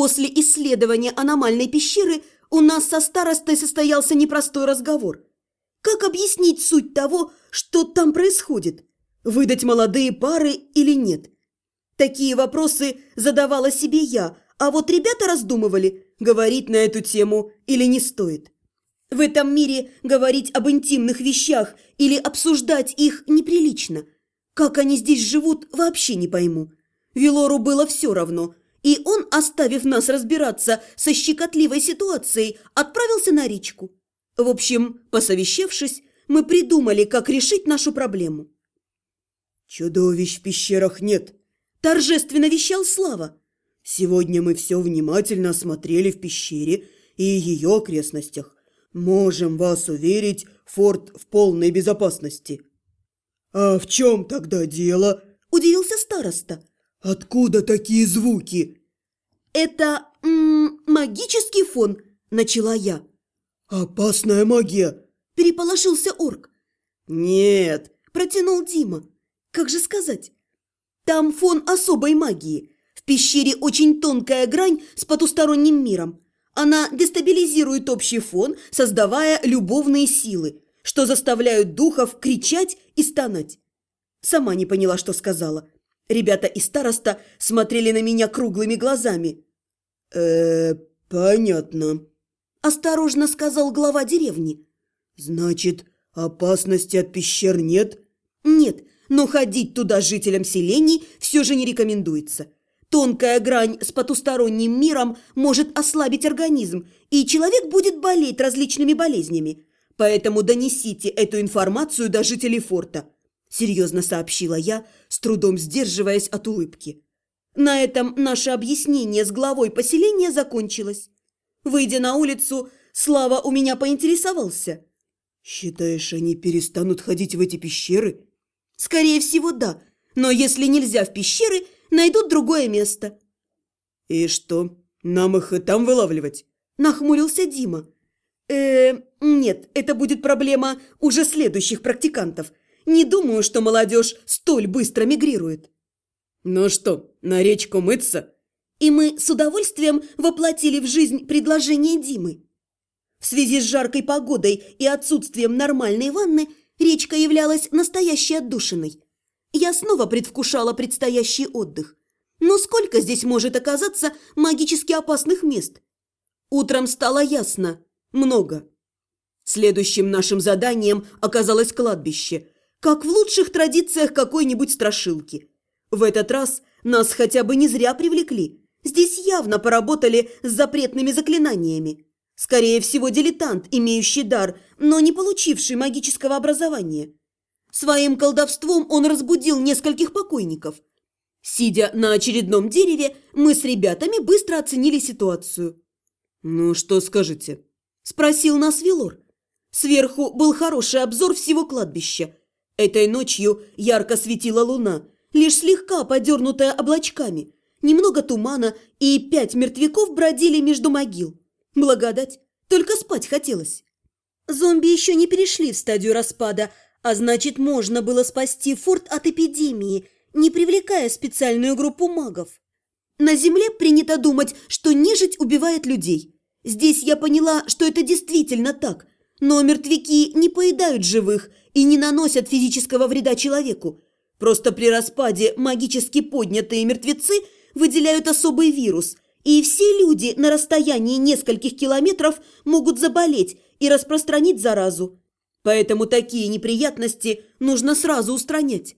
После исследования аномальной пещеры у нас со старостой состоялся непростой разговор. Как объяснить суть того, что там происходит? Выдать молодые пары или нет? Такие вопросы задавала себе я, а вот ребята раздумывали, говорить на эту тему или не стоит. В этом мире говорить об интимных вещах или обсуждать их неприлично. Как они здесь живут, вообще не пойму. Велору было все равно, и он, оставив нас разбираться со щекотливой ситуацией, отправился на речку. В общем, посовещавшись, мы придумали, как решить нашу проблему. «Чудовищ в пещерах нет», – торжественно вещал Слава. «Сегодня мы все внимательно осмотрели в пещере и ее окрестностях. Можем вас уверить, форт в полной безопасности». «А в чем тогда дело?» – удивился староста. «Откуда такие звуки?» «Это м -м, магический фон», – начала я. «Опасная магия!» – переполошился орк. «Нет!» – протянул Дима. «Как же сказать? Там фон особой магии. В пещере очень тонкая грань с потусторонним миром. Она дестабилизирует общий фон, создавая любовные силы, что заставляют духов кричать и стонать. Сама не поняла, что сказала. Ребята и староста смотрели на меня круглыми глазами. э понятно», – осторожно сказал глава деревни. «Значит, опасности от пещер нет?» «Нет, но ходить туда жителям селений все же не рекомендуется. Тонкая грань с потусторонним миром может ослабить организм, и человек будет болеть различными болезнями. Поэтому донесите эту информацию до жителей форта», – серьезно сообщила я, с трудом сдерживаясь от улыбки. На этом наше объяснение с главой поселения закончилось. Выйдя на улицу, Слава у меня поинтересовался. «Считаешь, они перестанут ходить в эти пещеры?» «Скорее всего, да. Но если нельзя в пещеры – найдут другое место». «И что, нам их и там вылавливать?» – нахмурился Дима. э нет, это будет проблема уже следующих практикантов. Не думаю, что молодежь столь быстро мигрирует». «Ну что, на речку мыться?» И мы с удовольствием воплотили в жизнь предложение Димы. В связи с жаркой погодой и отсутствием нормальной ванны речка являлась настоящей отдушиной – я снова предвкушала предстоящий отдых. Но сколько здесь может оказаться магически опасных мест? Утром стало ясно. Много. Следующим нашим заданием оказалось кладбище, как в лучших традициях какой-нибудь страшилки. В этот раз нас хотя бы не зря привлекли. Здесь явно поработали с запретными заклинаниями. Скорее всего, дилетант, имеющий дар, но не получивший магического образования. Своим колдовством он разбудил нескольких покойников. Сидя на очередном дереве, мы с ребятами быстро оценили ситуацию. «Ну, что скажете?» – спросил нас Вилор. Сверху был хороший обзор всего кладбища. Этой ночью ярко светила луна, лишь слегка подернутая облачками. Немного тумана, и пять мертвяков бродили между могил. Благодать, только спать хотелось. Зомби еще не перешли в стадию распада – а значит, можно было спасти форт от эпидемии, не привлекая специальную группу магов. На Земле принято думать, что нежить убивает людей. Здесь я поняла, что это действительно так. Но мертвяки не поедают живых и не наносят физического вреда человеку. Просто при распаде магически поднятые мертвецы выделяют особый вирус, и все люди на расстоянии нескольких километров могут заболеть и распространить заразу. Поэтому такие неприятности нужно сразу устранять.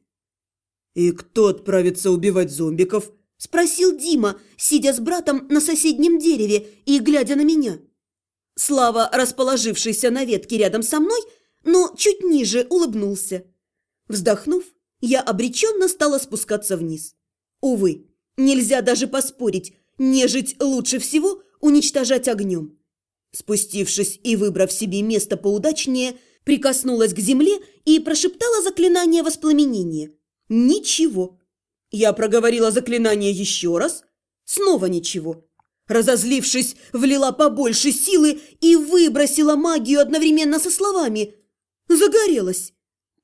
«И кто отправится убивать зомбиков?» – спросил Дима, сидя с братом на соседнем дереве и глядя на меня. Слава, расположившийся на ветке рядом со мной, но чуть ниже улыбнулся. Вздохнув, я обреченно стала спускаться вниз. Увы, нельзя даже поспорить, нежить лучше всего уничтожать огнем. Спустившись и выбрав себе место поудачнее – прикоснулась к земле и прошептала заклинание воспламенения. Ничего. Я проговорила заклинание еще раз. Снова ничего. Разозлившись, влила побольше силы и выбросила магию одновременно со словами. Загорелась.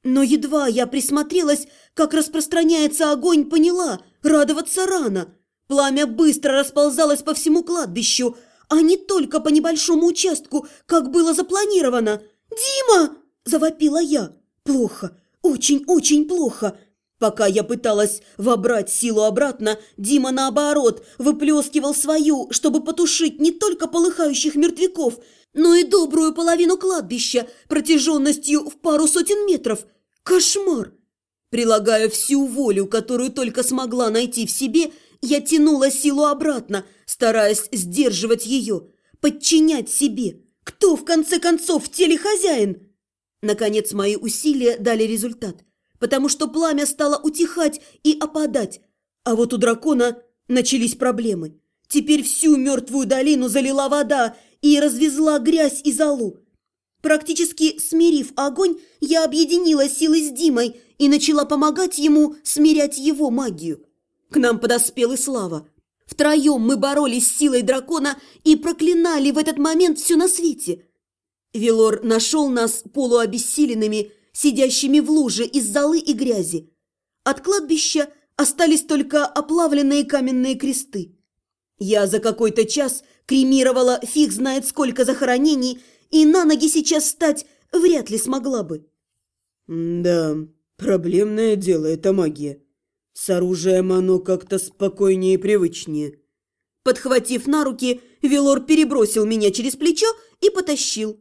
Но едва я присмотрелась, как распространяется огонь, поняла, радоваться рано. Пламя быстро расползалось по всему кладбищу, а не только по небольшому участку, как было запланировано. «Дима!» – завопила я. «Плохо, очень-очень плохо!» Пока я пыталась вобрать силу обратно, Дима, наоборот, выплескивал свою, чтобы потушить не только полыхающих мертвяков, но и добрую половину кладбища протяженностью в пару сотен метров. Кошмар! Прилагая всю волю, которую только смогла найти в себе, я тянула силу обратно, стараясь сдерживать ее, подчинять себе. Кто, в конце концов, в теле хозяин? Наконец, мои усилия дали результат потому что пламя стало утихать и опадать. А вот у дракона начались проблемы. Теперь всю мертвую долину залила вода и развезла грязь и золу. Практически смирив огонь, я объединила силы с Димой и начала помогать ему смирять его магию. К нам подоспел и Слава. Втроем мы боролись с силой дракона и проклинали в этот момент все на свете. Велор нашел нас полуобессиленными сидящими в луже из золы и грязи. От кладбища остались только оплавленные каменные кресты. Я за какой-то час кремировала фиг знает сколько захоронений, и на ноги сейчас встать вряд ли смогла бы. «Да, проблемное дело это магия. С оружием оно как-то спокойнее и привычнее». Подхватив на руки, Велор перебросил меня через плечо и потащил.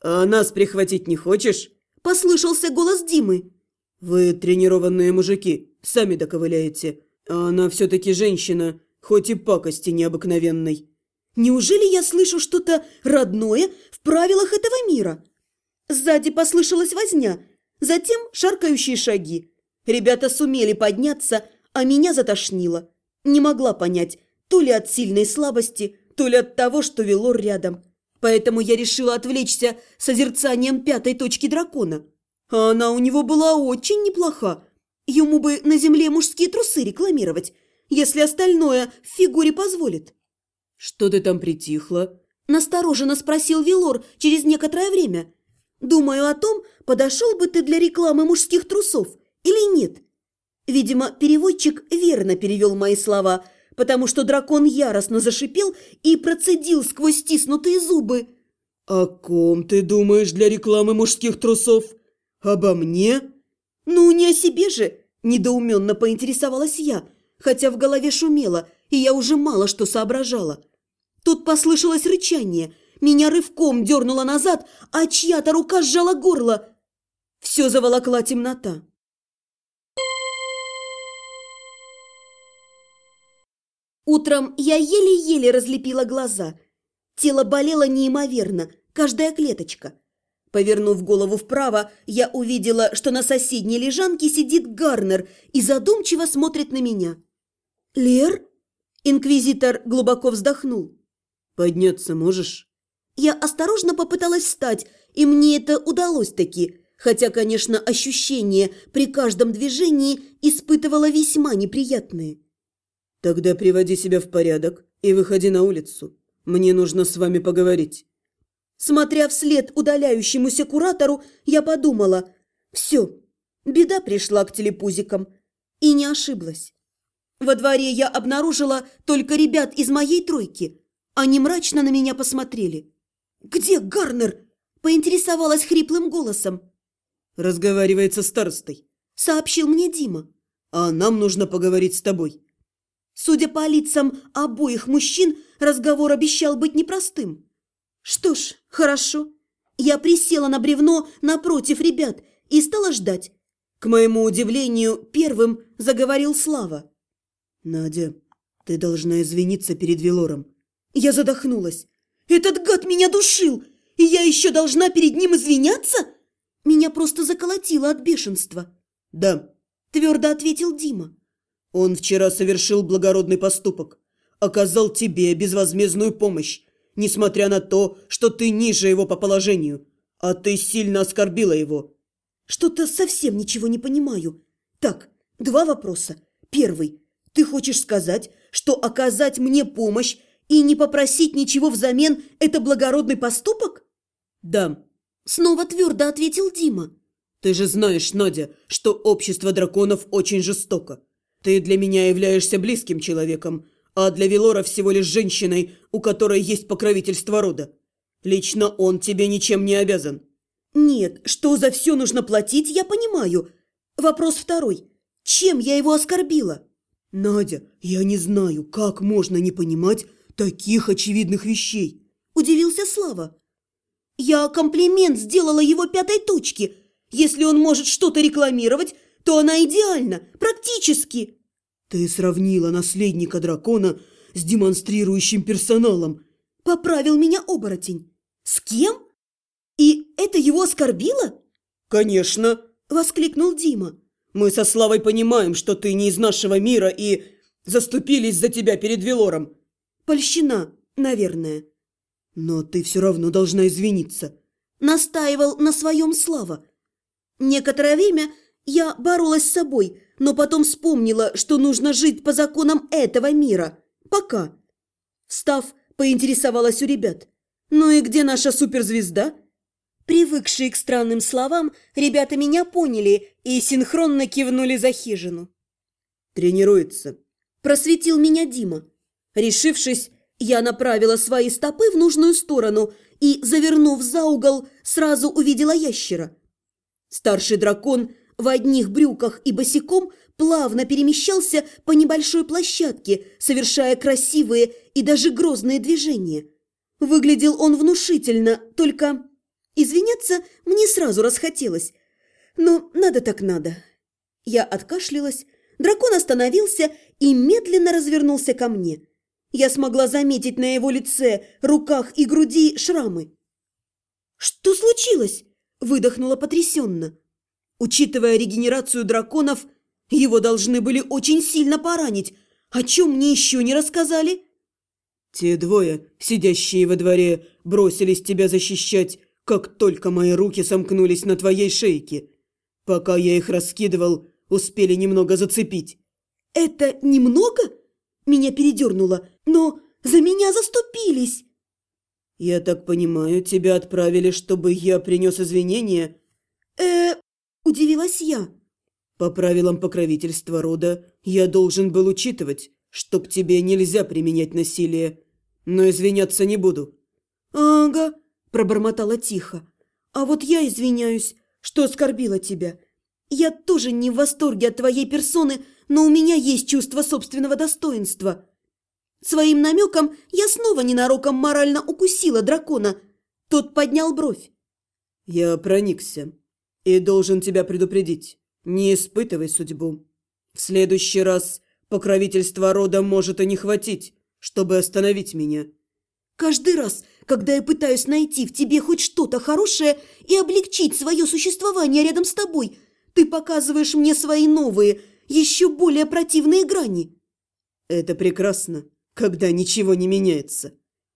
«А нас прихватить не хочешь?» Послышался голос Димы. «Вы тренированные мужики, сами доковыляете. А она все-таки женщина, хоть и пакости необыкновенной». «Неужели я слышу что-то родное в правилах этого мира?» Сзади послышалась возня, затем шаркающие шаги. Ребята сумели подняться, а меня затошнило. Не могла понять, то ли от сильной слабости, то ли от того, что Велор рядом. Поэтому я решила отвлечься созерцанием пятой точки дракона. А она у него была очень неплоха. Ему бы на земле мужские трусы рекламировать, если остальное в фигуре позволит. «Что ты там притихла?» – настороженно спросил Велор через некоторое время. «Думаю о том, подошел бы ты для рекламы мужских трусов или нет». Видимо, переводчик верно перевел мои слова – потому что дракон яростно зашипел и процедил сквозь стиснутые зубы. «О ком ты думаешь для рекламы мужских трусов? Обо мне?» «Ну, не о себе же!» – недоуменно поинтересовалась я, хотя в голове шумело, и я уже мало что соображала. Тут послышалось рычание, меня рывком дернуло назад, а чья-то рука сжала горло. Все заволокла темнота. Утром я еле-еле разлепила глаза. Тело болело неимоверно, каждая клеточка. Повернув голову вправо, я увидела, что на соседней лежанке сидит Гарнер и задумчиво смотрит на меня. «Лер?» Инквизитор глубоко вздохнул. «Подняться можешь?» Я осторожно попыталась встать, и мне это удалось таки, хотя, конечно, ощущения при каждом движении испытывала весьма неприятные. «Тогда приводи себя в порядок и выходи на улицу. Мне нужно с вами поговорить». Смотря вслед удаляющемуся куратору, я подумала, все, беда пришла к телепузикам. И не ошиблась. Во дворе я обнаружила только ребят из моей тройки. Они мрачно на меня посмотрели. «Где Гарнер?» – поинтересовалась хриплым голосом. «Разговаривает со старостой», – сообщил мне Дима. «А нам нужно поговорить с тобой». Судя по лицам обоих мужчин, разговор обещал быть непростым. Что ж, хорошо. Я присела на бревно напротив ребят и стала ждать. К моему удивлению, первым заговорил Слава. «Надя, ты должна извиниться перед Велором». Я задохнулась. «Этот гад меня душил, и я еще должна перед ним извиняться?» Меня просто заколотило от бешенства. «Да», – твердо ответил Дима. Он вчера совершил благородный поступок. Оказал тебе безвозмездную помощь, несмотря на то, что ты ниже его по положению. А ты сильно оскорбила его. Что-то совсем ничего не понимаю. Так, два вопроса. Первый. Ты хочешь сказать, что оказать мне помощь и не попросить ничего взамен – это благородный поступок? Да. Снова твердо ответил Дима. Ты же знаешь, Надя, что общество драконов очень жестоко. Ты для меня являешься близким человеком, а для Велора всего лишь женщиной, у которой есть покровительство рода. Лично он тебе ничем не обязан. Нет, что за все нужно платить, я понимаю. Вопрос второй. Чем я его оскорбила? Надя, я не знаю, как можно не понимать таких очевидных вещей. Удивился Слава. Я комплимент сделала его пятой точке. Если он может что-то рекламировать, то она идеальна, практически. Ты сравнила наследника дракона с демонстрирующим персоналом. Поправил меня оборотень. С кем? И это его оскорбило? Конечно, воскликнул Дима. Мы со Славой понимаем, что ты не из нашего мира и заступились за тебя перед Велором. Польщина, наверное. Но ты все равно должна извиниться. Настаивал на своем Слава. Некоторое время я боролась с собой, но потом вспомнила, что нужно жить по законам этого мира. Пока. Встав, поинтересовалась у ребят. «Ну и где наша суперзвезда?» Привыкшие к странным словам, ребята меня поняли и синхронно кивнули за хижину. «Тренируется», – просветил меня Дима. Решившись, я направила свои стопы в нужную сторону и, завернув за угол, сразу увидела ящера. Старший дракон в одних брюках и босиком плавно перемещался по небольшой площадке, совершая красивые и даже грозные движения. Выглядел он внушительно, только извиняться мне сразу расхотелось. Но надо так надо. Я откашлялась, дракон остановился и медленно развернулся ко мне. Я смогла заметить на его лице, руках и груди шрамы. «Что случилось?» – выдохнула потрясенно. Учитывая регенерацию драконов, его должны были очень сильно поранить. О чем мне еще не рассказали? Те двое, сидящие во дворе, бросились тебя защищать, как только мои руки сомкнулись на твоей шейке. Пока я их раскидывал, успели немного зацепить. Это немного? Меня передернуло. Но за меня заступились. Я так понимаю, тебя отправили, чтобы я принес извинения? Э, Удивилась я. По правилам покровительства рода я должен был учитывать, что к тебе нельзя применять насилие. Но извиняться не буду. Ага, пробормотала тихо. А вот я извиняюсь, что оскорбила тебя. Я тоже не в восторге от твоей персоны, но у меня есть чувство собственного достоинства. Своим намеком я снова ненароком морально укусила дракона. Тот поднял бровь. Я проникся. И должен тебя предупредить, не испытывай судьбу. В следующий раз покровительства рода может и не хватить, чтобы остановить меня. Каждый раз, когда я пытаюсь найти в тебе хоть что-то хорошее и облегчить свое существование рядом с тобой, ты показываешь мне свои новые, еще более противные грани. Это прекрасно, когда ничего не меняется.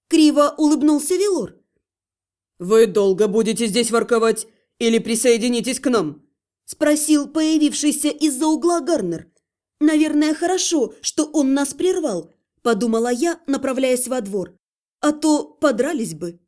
Криво улыбнулся Велор. Вы долго будете здесь ворковать или присоединитесь к нам?» – спросил появившийся из-за угла Гарнер. «Наверное, хорошо, что он нас прервал», – подумала я, направляясь во двор. «А то подрались бы».